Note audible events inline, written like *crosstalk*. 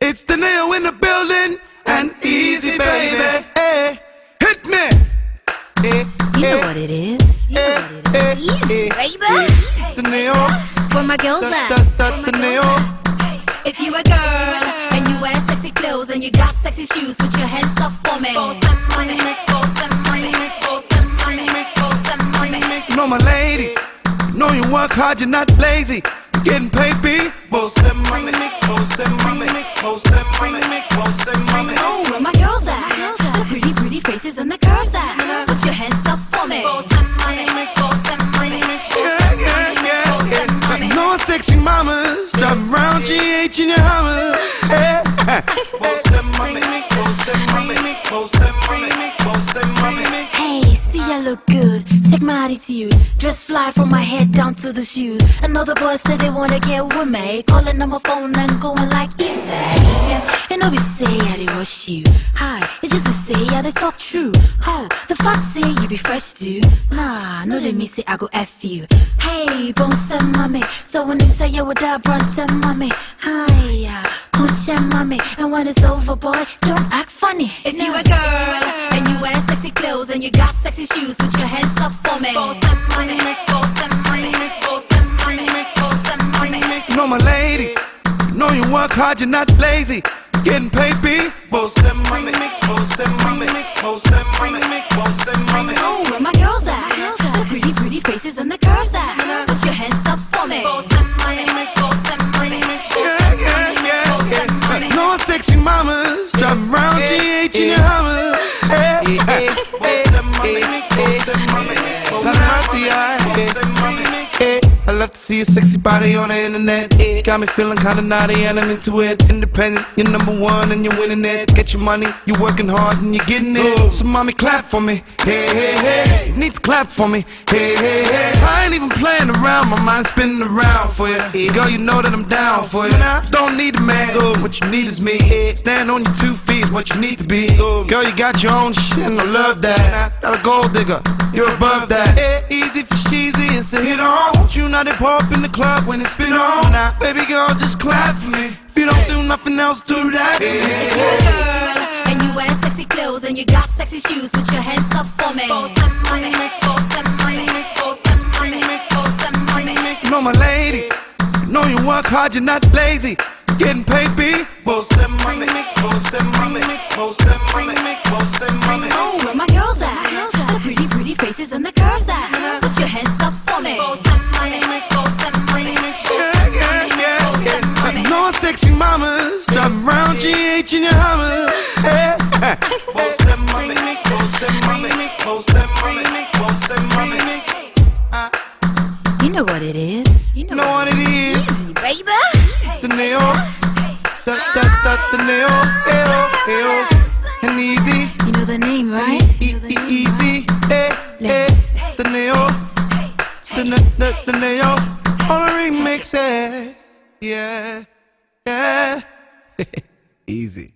It's the nail in the building and easy, baby. Hey, hit me. Hey, You know eh. what it is. You know what it is. hey, Easy, hey, baby. hey. The nail, Where my girls the, at? the, the, the nail. If you a girl and you wear sexy clothes and you got sexy shoes, put your hands up for me. For some money, for some money, for some money, for some money. You know my lady. You know you work hard, you're not lazy. You're getting paid, Hey, see I look good. Check my attitude. Dress fly from my head down to the shoes. Another boy said they wanna get with me. Calling on my phone and going like easy. And no be say I they rush you. Hi, it's just we say yeah they talk true. Oh, the fuck say you be fresh dude. Nah, no they me say I go F you. Hey, bones and mommy. So when them say yo what up, brunt and mommy. Hi, yeah, punch and mommy. And when it's over, boy, don't act funny. If you a girl and you wear sexy clothes and you got sexy shoes, put your hands up for me. For some money, for some money, for some money, for some money. You know my lady. You know you work hard, you're not lazy. You're getting paid, B. Você mami, você mami, você mami, você Son of love to see your sexy body on the internet. Got me feeling kinda naughty and I'm into it. Independent, you're number one and you're winning it. Get your money, you're working hard and you're getting it. So mommy, clap for me. Hey, hey, hey. Need to clap for me. Hey, hey, hey. I ain't even playing around, my mind's spinning around for you. Girl, you know that I'm down for you. Don't need a man, what you need is me. Stand on your two feet, is what you need to be. Girl, you got your own shit and I love that. Not a gold digger, you're above that. Easy for cheesy and say hit on. Want you not to pop in the club when it's spin on. Now, baby girl, just clap for me. If you don't do nothing else, do that. If you're a girl and you wear sexy clothes and you got sexy shoes, put your hands up for me. For some money, for some money, for some money, for some money. You know my lady. You know you work hard, you're not lazy. You're getting paid, B. Você mami, você mami, você mami, você mami. Sexy mamas driving around GH in your Hummer. Hey, você mami, você mami, você mami, você mami. You know what it is. You know, Know what it is? Easy, baby. The nail, the the the the nail, nail, nail, and easy, You know the name, right? e e easy, eh, eh. The nail, the the the, the nail, on a remix, eh. Yeah, yeah. *laughs* Easy.